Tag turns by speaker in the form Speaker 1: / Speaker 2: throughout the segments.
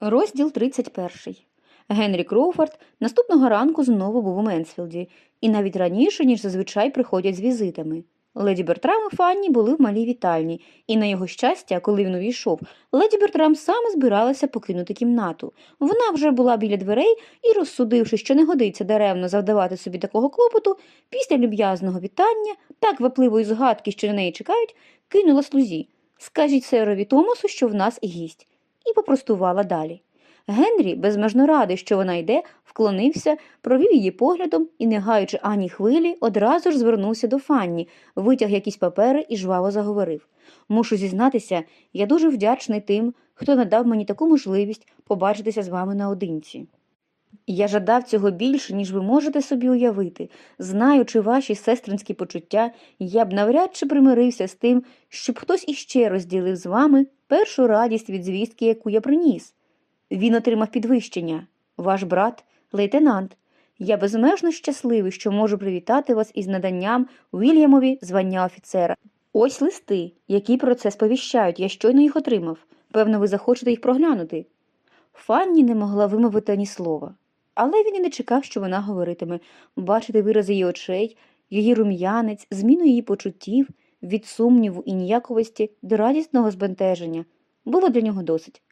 Speaker 1: Розділ 31. Генрі Кроуфорд наступного ранку знову був у Менсфілді, і навіть раніше, ніж зазвичай приходять з візитами. Леді Бертрам і Фанні були в малій вітальні, і на його щастя, коли він увійшов, леді Бертрам саме збиралася покинути кімнату. Вона вже була біля дверей і, розсудивши, що не годиться даремно завдавати собі такого клопоту, після люб'язного вітання, так випливої згадки, що на неї чекають, кинула слузі. Скажіть серові Томасу, що в нас гість і попростувала далі. Генрі, безмежно радий, що вона йде, вклонився, провів її поглядом і, не гаючи ані хвилі, одразу ж звернувся до Фанні, витяг якісь папери і жваво заговорив. Мушу зізнатися, я дуже вдячний тим, хто надав мені таку можливість побачитися з вами наодинці. Я жадав цього більше, ніж ви можете собі уявити. Знаючи ваші сестринські почуття, я б навряд чи примирився з тим, щоб хтось іще розділив з вами першу радість від звістки, яку я приніс. Він отримав підвищення, ваш брат, лейтенант. Я безмежно щасливий, що можу привітати вас із наданням Уільямові звання офіцера. Ось листи, які про це сповіщають, я щойно їх отримав. Певно, ви захочете їх проглянути. Фанні не могла вимовити ані слова, але він і не чекав, що вона говоритиме, бачити вираз її очей, її рум'янець, зміну її почуттів, від сумніву і ніяковості до радісного збентеження було для нього досить.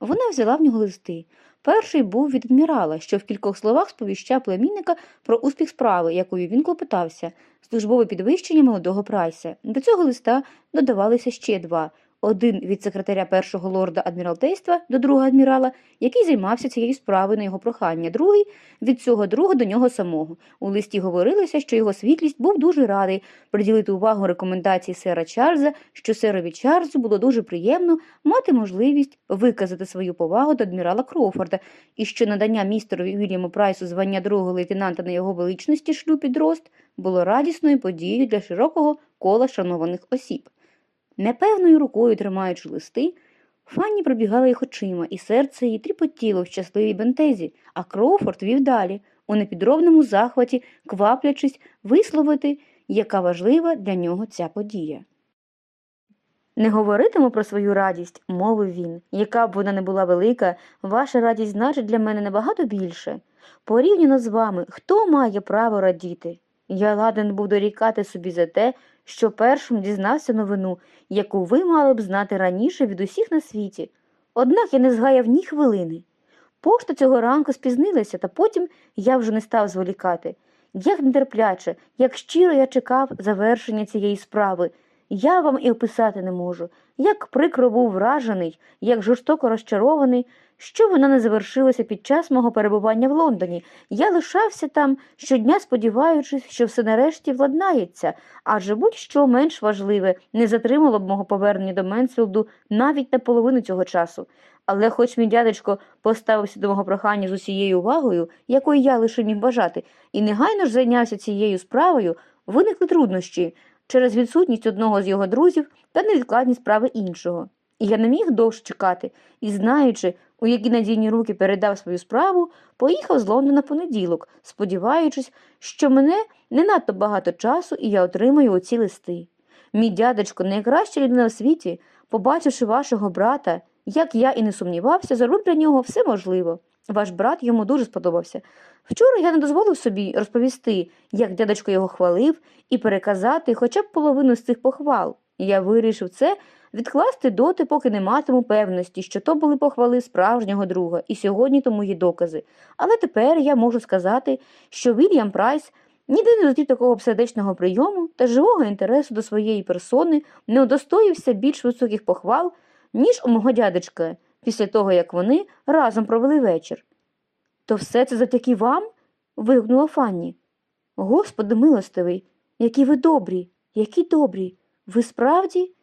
Speaker 1: Вона взяла в нього листи. Перший був від адмірала, що в кількох словах сповіщав племінника про успіх справи, якою він клопотався, службове підвищення молодого прайса. До цього листа додавалися ще два. Один від секретаря першого лорда адміралтейства до другого адмірала, який займався цією справою на його прохання, другий від цього друга до нього самого. У листі говорилося, що його світлість був дуже радий приділити увагу рекомендації сера Чарльза, що серові Чарльзу було дуже приємно мати можливість виказати свою повагу до адмірала Кроуфорда, і що надання містерові Вільяму Прайсу звання другого лейтенанта на його величності шлюб підрост було радісною подією для широкого кола шанованих осіб. Непевною рукою тримаючи листи, Фанні пробігала їх очима, і серце її тріпотіло в щасливій бентезі, а Кроуфорд вів далі, у непідробному захваті, кваплячись висловити, яка важлива для нього ця подія. Не говоритиму про свою радість, мовив він. Яка б вона не була велика, ваша радість значить для мене набагато більше. Порівняно з вами, хто має право радіти? Я ладен був дорікати собі за те, що першим дізнався новину, яку ви мали б знати раніше від усіх на світі. Однак я не згаяв ні хвилини. Пошта цього ранку спізнилася, та потім я вже не став зволікати. Як нетерпляче, як щиро я чекав завершення цієї справи, я вам і описати не можу, як прикро був вражений, як жорстоко розчарований, що вона не завершилася під час мого перебування в Лондоні. Я лишався там, щодня сподіваючись, що все нарешті владнається, адже будь-що менш важливе не затримало б мого повернення до Менсфілду навіть на половину цього часу. Але хоч мій дядечко поставився до мого прохання з усією увагою, якої я лише міг бажати, і негайно ж зайнявся цією справою, виникли труднощі через відсутність одного з його друзів та невідкладні справи іншого. І я не міг довше чекати, і, знаючи, у які надійні руки передав свою справу, поїхав з Лондона понеділок, сподіваючись, що мене не надто багато часу, і я отримаю оці листи. Мій дядечко, найкраща людина в світі, побачивши вашого брата, як я і не сумнівався, зробив для нього все можливо. Ваш брат йому дуже сподобався. Вчора я не дозволив собі розповісти, як дядечко його хвалив, і переказати хоча б половину з цих похвал. Я вирішив це відкласти доти, поки не матиму певності, що то були похвали справжнього друга, і сьогодні тому є докази. Але тепер я можу сказати, що Вільям Прайс ніде не зустрів такого сердечного прийому та живого інтересу до своєї персони не удостоївся більш високих похвал, ніж у мого дядечка, після того, як вони разом провели вечір. То все це завдяки вам? вигукнула Фанні. Господи милостивий, які ви добрі, які добрі. Ви справді?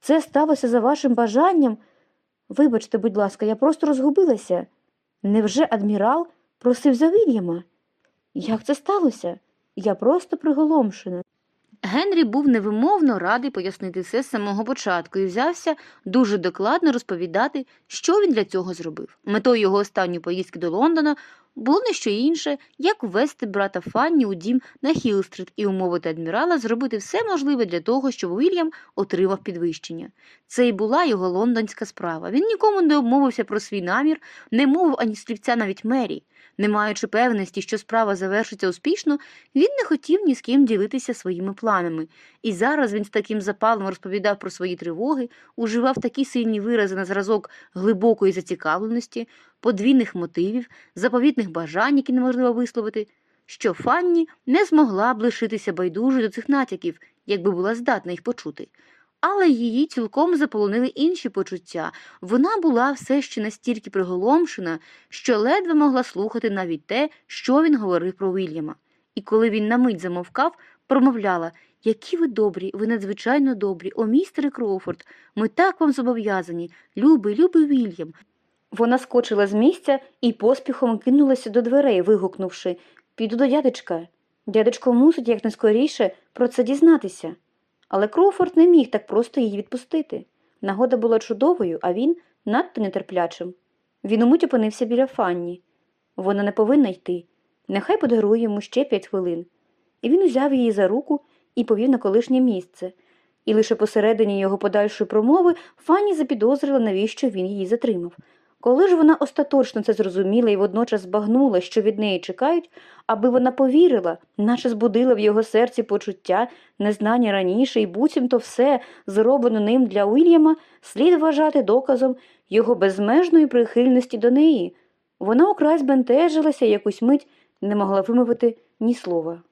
Speaker 1: Це сталося за вашим бажанням? Вибачте, будь ласка, я просто розгубилася. Невже адмірал просив за Вільяма? Як це сталося? Я просто приголомшена. Генрі був невимовно радий пояснити все з самого початку і взявся дуже докладно розповідати, що він для цього зробив. Метою його останньої поїздки до Лондона було не що інше, як ввести брата Фанні у дім на Хілстрит і умовити адмірала зробити все можливе для того, щоб Уільям отримав підвищення. Це і була його лондонська справа. Він нікому не обмовився про свій намір, не мовив ані слівця навіть мері. Не маючи певності, що справа завершиться успішно, він не хотів ні з ким ділитися своїми планами. І зараз він з таким запалом розповідав про свої тривоги, уживав такі сильні вирази на зразок глибокої зацікавленості, подвійних мотивів, заповітних бажань, які неможливо висловити, що Фанні не змогла б лишитися байдужою до цих натяків, якби була здатна їх почути. Але її цілком заполонили інші почуття. Вона була все ще настільки приголомшена, що ледве могла слухати навіть те, що він говорив про Вільяма. І коли він на мить замовкав, промовляла Які ви добрі, ви надзвичайно добрі, о містере Кроуфорд, ми так вам зобов'язані, любий, любий Вільям. Вона скочила з місця і поспіхом кинулася до дверей, вигукнувши Піду до дядечка. Дядечко мусить якнайскоріше про це дізнатися. Але Кроуфорд не міг так просто її відпустити. Нагода була чудовою, а він надто нетерплячим. Він умить опинився біля Фанні. Вона не повинна йти. Нехай подарує йому ще п'ять хвилин. І він узяв її за руку і повів на колишнє місце. І лише посередині його подальшої промови Фанні запідозрила, навіщо він її затримав. Коли ж вона остаточно це зрозуміла і водночас збагнула, що від неї чекають, аби вона повірила, наче збудила в його серці почуття, незнання раніше, і буцімто все, зроблено ним для Уільяма, слід вважати доказом його безмежної прихильності до неї. Вона окрай збентежилася якусь мить не могла вимовити ні слова.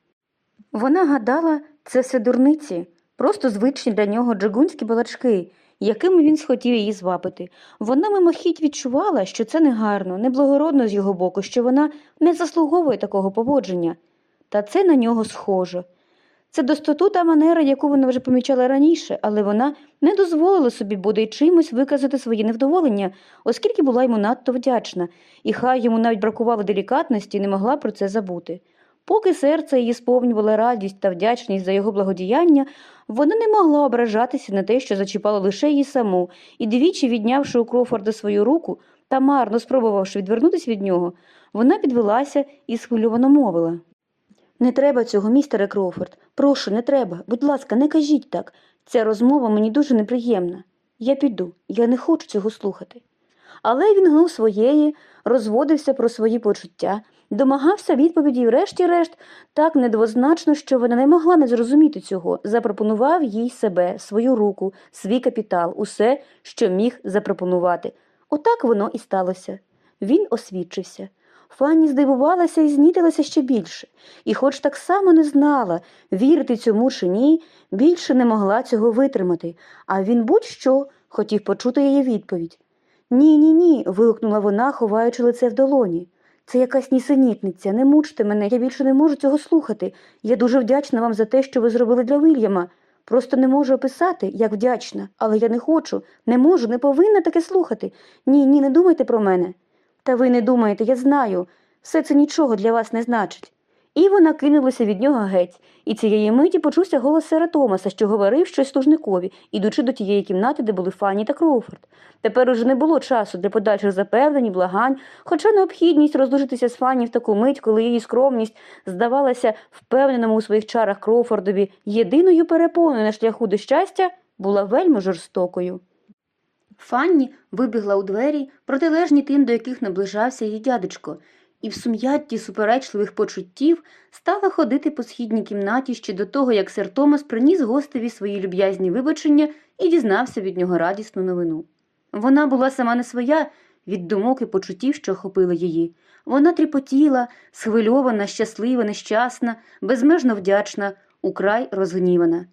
Speaker 1: Вона гадала, це все дурниці, просто звичні для нього джигунські балачки, якими він схотів її звабити. Вона мимохідь відчувала, що це негарно, неблагородно з його боку, що вона не заслуговує такого поводження. Та це на нього схоже. Це достоту та манера, яку вона вже помічала раніше, але вона не дозволила собі буде чимось виказати своє невдоволення, оскільки була йому надто вдячна, і хай йому навіть бракувало делікатності, не могла про це забути. Поки серце її сповнювало радість та вдячність за його благодіяння, вона не могла ображатися на те, що зачіпало лише її саму, і двічі, віднявши у Крофорда свою руку та марно спробувавши відвернутися від нього, вона підвелася і схвильовано мовила. Не треба цього, містере Кроуфорд. Прошу, не треба. Будь ласка, не кажіть так. Ця розмова мені дуже неприємна. Я піду, я не хочу цього слухати. Але він гнув своєї, розводився про свої почуття, домагався відповіді врешті-решт так недвозначно, що вона не могла не зрозуміти цього, запропонував їй себе, свою руку, свій капітал, усе, що міг запропонувати. Отак воно і сталося. Він освідчився. Фанні здивувалася і знітилася ще більше, і, хоч так само не знала, вірити цьому чи ні, більше не могла цього витримати, а він будь-що хотів почути її відповідь. Ні, ні, ні. вигукнула вона, ховаючи лице в долоні. Це якась нісенітниця, не мучте мене, я більше не можу цього слухати. Я дуже вдячна вам за те, що ви зробили для Вільяма. Просто не можу описати, як вдячна, але я не хочу, не можу, не повинна таке слухати. Ні, ні, не думайте про мене. Та ви не думаєте, я знаю, все це нічого для вас не значить. І вона кинулася від нього геть, і цієї миті почувся голос сера Томаса, що говорив щось служникові, ідучи до тієї кімнати, де були Фанні та Кроуфорд. Тепер уже не було часу для подальших запевнень, і благань, хоча необхідність розлучитися з Фанні в таку мить, коли її скромність здавалася впевненому у своїх чарах Кроуфордові єдиною перепоною на шляху до щастя, була вельми жорстокою. Фанні вибігла у двері, протилежні тим, до яких наближався її дядечко, і в сум'ятті суперечливих почуттів стала ходити по східній кімнаті ще до того, як сер Томас приніс гостеві свої люб'язні вибачення і дізнався від нього радісну новину. Вона була сама не своя від думок і почуттів, що охопили її. Вона тріпотіла, схвильована, щаслива, нещасна, безмежно вдячна, украй розгнівана.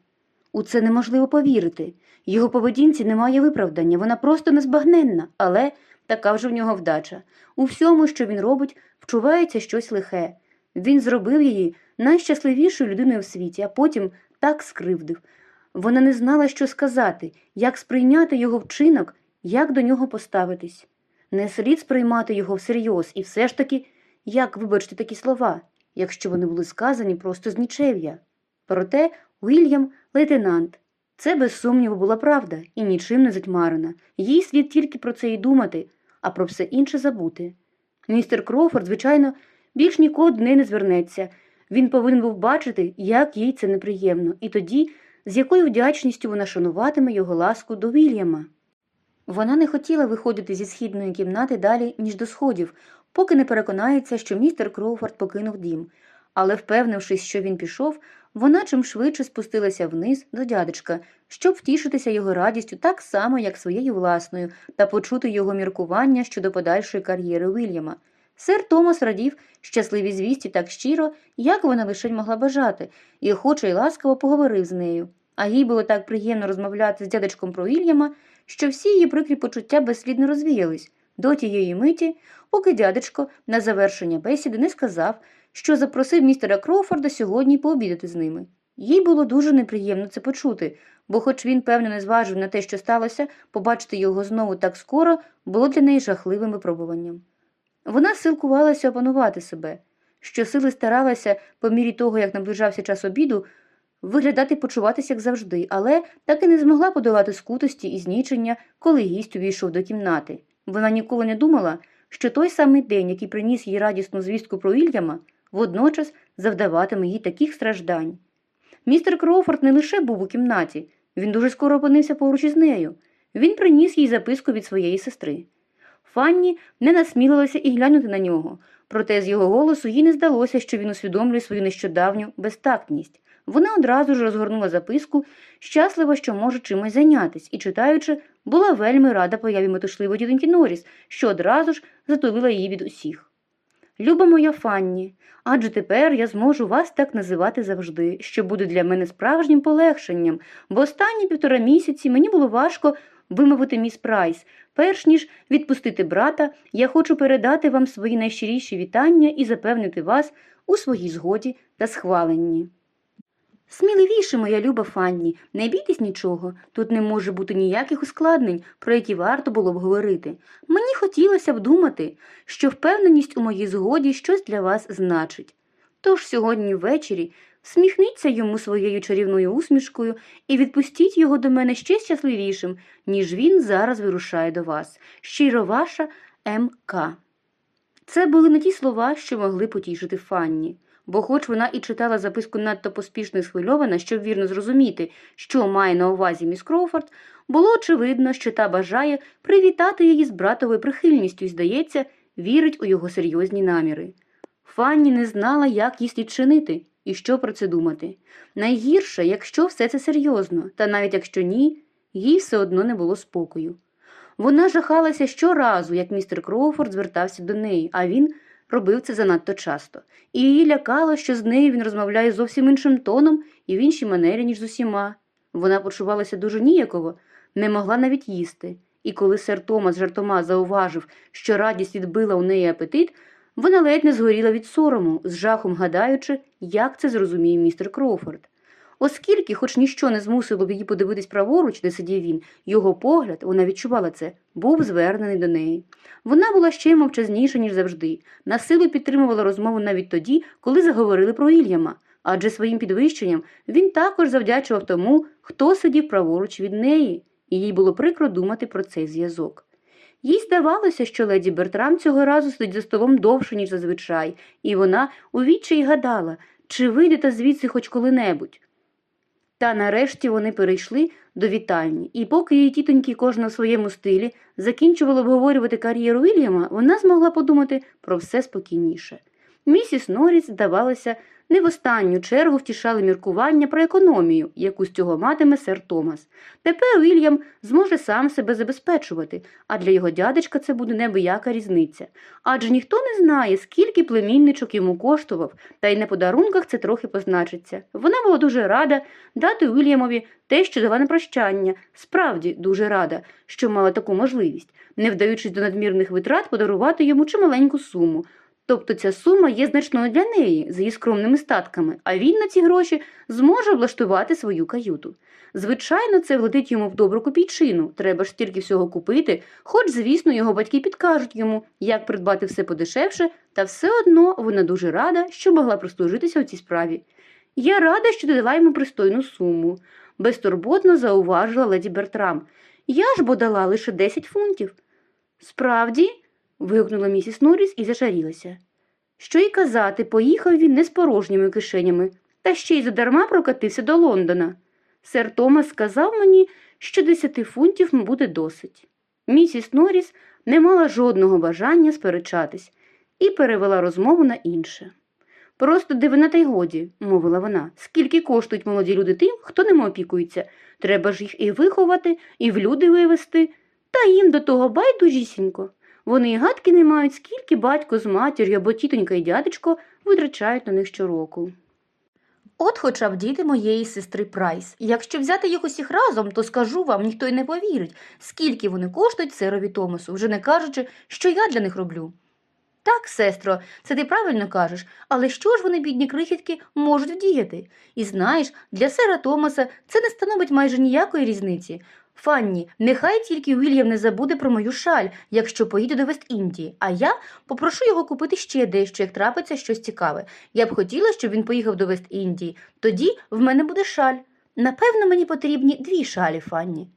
Speaker 1: У це неможливо повірити. Його поведінці немає виправдання, вона просто незбагненна, але така вже в нього вдача. У всьому, що він робить, вчувається щось лихе. Він зробив її найщасливішою людиною в світі, а потім так скривдив. Вона не знала, що сказати, як сприйняти його вчинок, як до нього поставитись. Не слід сприймати його всерйоз, і все ж таки, як вибачте такі слова, якщо вони були сказані просто з нічев'я. Проте Уільям лейтенант. Це без сумніву була правда і нічим не затьмарена. Їй слід тільки про це й думати, а про все інше забути. Містер Кроуфорд, звичайно, більш ніколи до не звернеться. Він повинен був бачити, як їй це неприємно, і тоді, з якою вдячністю вона шануватиме його ласку до Вільяма. Вона не хотіла виходити зі східної кімнати далі, ніж до сходів, поки не переконається, що містер Кроуфорд покинув дім. Але, впевнившись, що він пішов, вона чим швидше спустилася вниз до дядечка, щоб втішитися його радістю так само, як своєю власною, та почути його міркування щодо подальшої кар'єри Вільяма. Сер Томас радів щасливій звісті так щиро, як вона лише могла бажати, і охоче й ласкаво поговорив з нею. А їй було так приємно розмовляти з дядечком про Вільяма, що всі її прикрі почуття безслідно розвіялись до тієї миті, поки дядечко на завершення бесіди не сказав, що запросив містера Кроуфорда сьогодні пообідати з ними. Їй було дуже неприємно це почути, бо, хоч він, певно, не зважив на те, що сталося, побачити його знову так скоро було для неї жахливим випробуванням. Вона силкувалася опанувати себе, щосили старалася, по мірі того, як наближався час обіду, виглядати почуватися як завжди, але так і не змогла подолати скутості і знічення, коли гість увійшов до кімнати. Вона ніколи не думала, що той самий день, який приніс їй радісну звістку про Вільяма, водночас завдаватиме їй таких страждань. Містер Кроуфорд не лише був у кімнаті, він дуже скоро опинився поруч із нею. Він приніс їй записку від своєї сестри. Фанні не насмілилася і глянути на нього, проте з його голосу їй не здалося, що він усвідомлює свою нещодавню безтактність. Вона одразу ж розгорнула записку, щаслива, що може чимось зайнятись, і, читаючи, була вельми рада появі метушливої дідоньки Норріс, що одразу ж затулила її від усіх. Люба моя Фанні, адже тепер я зможу вас так називати завжди, що буде для мене справжнім полегшенням, бо останні півтора місяці мені було важко вимовити міс Прайс. Перш ніж відпустити брата, я хочу передати вам свої найщиріші вітання і запевнити вас у своїй згоді та схваленні. Сміливіше, моя люба Фанні, не бійтесь нічого, тут не може бути ніяких ускладнень, про які варто було б говорити. Мені хотілося б думати, що впевненість у моїй згоді щось для вас значить. Тож сьогодні ввечері всміхніться йому своєю чарівною усмішкою і відпустіть його до мене ще щасливішим, ніж він зараз вирушає до вас. Щиро ваша М.К. Це були не ті слова, що могли потішити Фанні бо, хоч вона і читала записку надто поспішно і схвильована, щоб вірно зрозуміти, що має на увазі міс Кроуфорд, було очевидно, що та бажає привітати її з братовою прихильністю і, здається, вірить у його серйозні наміри. Фанні не знала, як їй слід чинити і що про це думати. Найгірше, якщо все це серйозно, та навіть якщо ні, їй все одно не було спокою. Вона жахалася щоразу, як містер Кроуфорд звертався до неї, а він робив це занадто часто, і її лякало, що з нею він розмовляє зовсім іншим тоном і в іншій манері, ніж з усіма. Вона почувалася дуже ніяково, не могла навіть їсти, і коли сер Томас жартома зауважив, що радість відбила у неї апетит, вона ледь не згоріла від сорому, з жахом гадаючи, як це зрозуміє містер Кроуфорд. Оскільки, хоч ніщо не змусило б її подивитись праворуч, де сидів він, його погляд, вона відчувала це, був звернений до неї. Вона була ще мовчазніша, ніж завжди, на силу підтримувала розмову навіть тоді, коли заговорили про Ільяма, адже своїм підвищенням він також завдячував тому, хто сидів праворуч від неї, і їй було прикро думати про цей зв'язок. Їй здавалося, що леді Бертрам цього разу сидить за столом довше, ніж зазвичай, і вона у відчаї гадала, чи вийде та звідси хоч коли-небудь. Та нарешті вони перейшли до вітальні, і поки її тітоньки кожна в своєму стилі закінчували обговорювати кар'єру Вільяма, вона змогла подумати про все спокійніше. Місіс Норріс, здавалося, не в останню чергу втішали міркування про економію, яку з цього матиме сер Томас. Тепер Вільям зможе сам себе забезпечувати, а для його дядечка це буде небияка різниця. Адже ніхто не знає, скільки племінничок йому коштував, та й на подарунках це трохи позначиться. Вона була дуже рада дати Вільямові те, що дала на прощання, справді дуже рада, що мала таку можливість, не вдаючись до надмірних витрат, подарувати йому чималеньку суму. Тобто ця сума є значною для неї з її скромними статками, а він на ці гроші зможе облаштувати свою каюту. Звичайно, це влетить йому в добру копійчину, треба ж стільки всього купити, хоч, звісно, його батьки підкажуть йому, як придбати все подешевше, та все одно вона дуже рада, що могла прослужитися у цій справі.
Speaker 2: Я рада, що ти дала йому пристойну суму, безтурботно зауважила леді Бертрам. Я ж бо дала лише 10 фунтів. Справді, вигукнула місіс Норріс і зашарілася. Що й казати, поїхав він не з порожніми кишенями, та ще й задарма прокатився до Лондона. Сер Томас сказав мені, що десяти фунтів буде досить. Місіс Норріс не мала жодного бажання сперечатись і перевела розмову на інше. Просто дивина та й годі, мовила вона, скільки коштують молоді люди тим, хто ними опікується. Треба ж їх і виховати, і в люди вивести, та їм до того байдужісінько. Вони і гадки не мають, скільки батько з матір'ю або тітонька і дядечко витрачають на них щороку.
Speaker 1: От хоча б діти моєї сестри Прайс. Якщо взяти їх усіх разом, то скажу вам, ніхто й не повірить, скільки вони коштують серові Томасу, вже не кажучи, що я для них роблю. Так, сестро, це ти правильно кажеш, але що ж вони, бідні крихітки, можуть вдіяти? І знаєш, для сера Томаса це не становить майже ніякої різниці. Фанні, нехай тільки Уільям не забуде про мою шаль, якщо поїде до Вест-Індії, а я попрошу його купити ще дещо, як трапиться щось цікаве. Я б хотіла, щоб він поїхав до Вест-Індії. Тоді в мене буде шаль. Напевно, мені потрібні дві шалі, Фанні.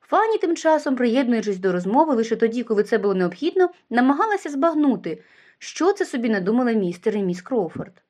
Speaker 1: Фанні тим часом, приєднуючись до розмови лише тоді, коли це було необхідно, намагалася збагнути, що це собі надумали містер і міс Кроуфорд.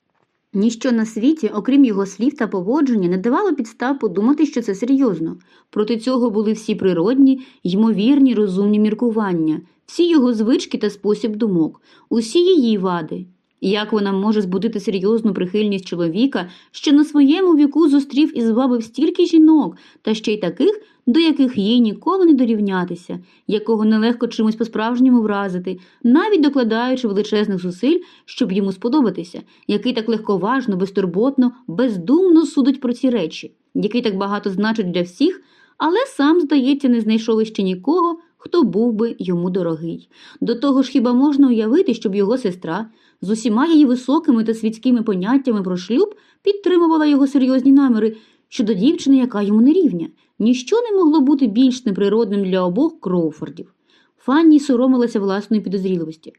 Speaker 1: Ніщо на світі, окрім його слів та поводження, не давало підстав подумати, що це серйозно. Проти цього були всі природні, ймовірні, розумні міркування, всі його звички та спосіб думок, усі її вади. Як вона може збудити серйозну прихильність чоловіка, що на своєму віку зустрів і звабив стільки жінок, та ще й таких, до яких їй ніколи не дорівнятися, якого нелегко чимось по-справжньому вразити, навіть докладаючи величезних зусиль, щоб йому сподобатися, який так легковажно, безтурботно, бездумно судить про ці речі, який так багато значить для всіх, але сам, здається, не знайшов іще нікого, хто був би йому дорогий. До того ж, хіба можна уявити, щоб його сестра з усіма її високими та світськими поняттями про шлюб підтримувала його серйозні наміри щодо дівчини, яка йому не рівня. Ніщо не могло бути більш неприродним для обох Кроуфордів. Фанні соромилася власної підозріливості.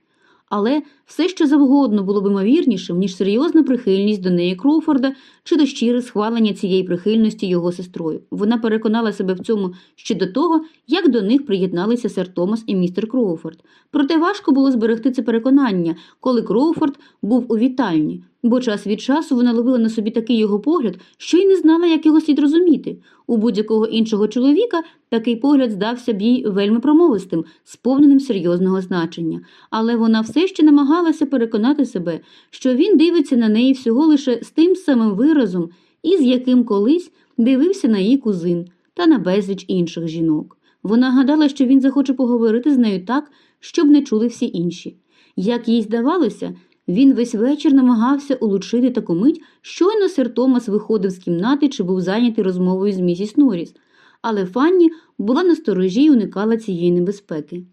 Speaker 1: Але все що завгодно було б ймовірнішим, ніж серйозна прихильність до неї Кроуфорда чи до щире схвалення цієї прихильності його сестрою. Вона переконала себе в цьому ще до того, як до них приєдналися сер Томас і містер Кроуфорд. Проте важко було зберегти це переконання, коли Кроуфорд був у вітальні, бо час від часу вона ловила на собі такий його погляд, що й не знала, як його слід розуміти. У будь-якого іншого чоловіка такий погляд здався б їй вельми промовистим, сповненим серйозного значення. Але вона все ще намагалася переконати себе, що він дивиться на неї всього лише з тим самим виразом, із яким колись дивився на її кузин та на безліч інших жінок. Вона гадала, що він захоче поговорити з нею так, щоб не чули всі інші. Як їй здавалося, він весь вечір намагався улучшити таку мить, щойно сер Томас виходив з кімнати чи був зайнятий розмовою з місіс Норріс. Але Фанні була на сторожі й уникала цієї небезпеки.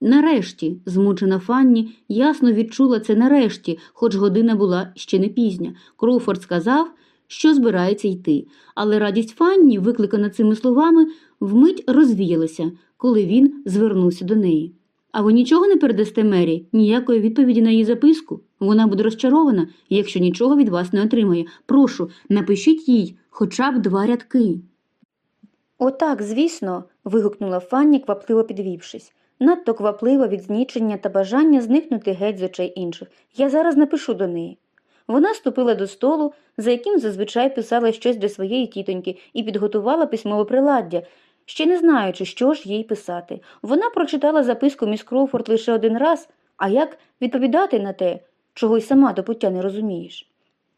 Speaker 1: Нарешті, змучена Фанні, ясно відчула це нарешті, хоч година була ще не пізня. Кроуфорд сказав, що збирається йти, але радість Фанні, викликана цими словами, вмить розвіялася, коли він звернувся до неї. А ви нічого не передасте Мері, ніякої відповіді на її записку. Вона буде розчарована, якщо нічого від вас не отримає. Прошу, напишіть їй хоча б два рядки. Отак, звісно, вигукнула Фанні, квапливо підвівшись. Надто квапливо від знічення та бажання зникнути геть з очей інших. Я зараз напишу до неї. Вона ступила до столу, за яким зазвичай писала щось для своєї тітоньки, і підготувала письмове приладдя, ще не знаючи, що ж їй писати. Вона прочитала записку міс Кроуфорд лише один раз, а як відповідати на те, чого й сама до пуття не розумієш.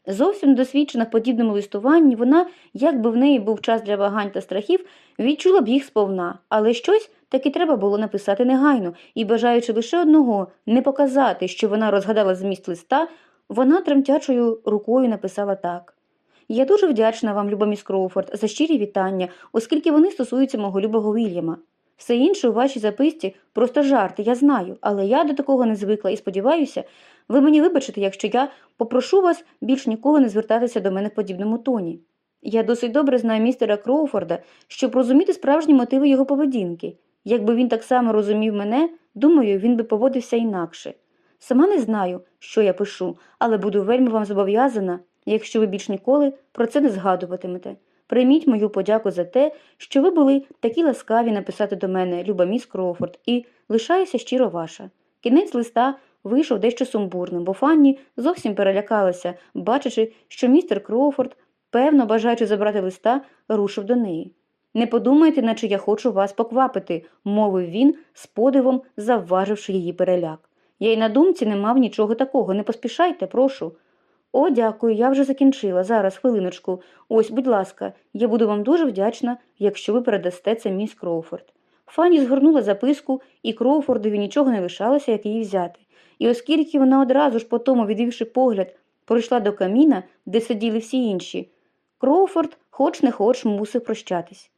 Speaker 1: Зовсім досвідчена в подібному листуванні, вона, якби в неї був час для вагань та страхів, відчула б їх сповна, але щось таки треба було написати негайно, і, бажаючи лише одного не показати, що вона розгадала зміст листа, вона тремтячою рукою написала так. Я дуже вдячна вам, люба міс Кроуфорд, за щирі вітання, оскільки вони стосуються мого любого Вільяма. Все інше у вашій записці просто жарти, я знаю, але я до такого не звикла і сподіваюся, ви мені вибачите, якщо я попрошу вас більш ніколи не звертатися до мене в подібному тоні. Я досить добре знаю містера Кроуфорда, щоб розуміти справжні мотиви його поведінки. Якби він так само розумів мене, думаю, він би поводився інакше. Сама не знаю, що я пишу, але буду вельми вам зобов'язана. Якщо ви більш ніколи про це не згадуватимете. Прийміть мою подяку за те, що ви були такі ласкаві написати до мене, люба міс Кроуфорд, і лишаюся щиро ваша. Кінець листа вийшов дещо сумбурним, бо Фанні зовсім перелякалася, бачачи, що містер Кроуфорд, певно бажаючи забрати листа, рушив до неї. Не подумайте, наче я хочу вас поквапити, мовив він, з подивом завваживши її переляк. Я й на думці не мав нічого такого. Не поспішайте, прошу. О, дякую, я вже закінчила. Зараз, хвилиночку. Ось, будь ласка, я буду вам дуже вдячна, якщо ви передасте це міс Кроуфорд. Фанні згорнула записку, і Кроуфордові нічого не лишалося, як її взяти. І оскільки вона одразу ж потому, відвівши погляд, пройшла до каміна, де сиділи всі інші, Кроуфорд, хоч не хоч, мусив прощатись.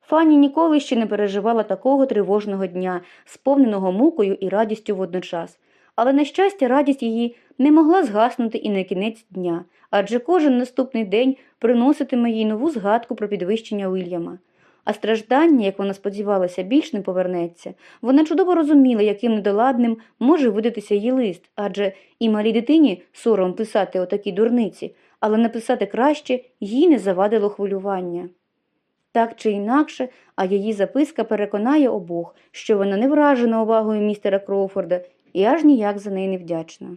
Speaker 1: Фанні ніколи ще не переживала такого тривожного дня, сповненого мукою і радістю водночас. Але, на щастя, радість її не могла згаснути і на кінець дня, адже кожен наступний день приноситиме їй нову згадку про підвищення Уільяма. А страждання, як вона сподівалася, більш не повернеться. Вона чудово розуміла, яким недоладним може видатися її лист, адже і малій дитині сором писати отакі дурниці, але написати краще їй не завадило хвилювання. Так чи інакше, а її записка переконає обох, що вона не вражена увагою містера Кроуфорда і аж ніяк за неї не вдячна.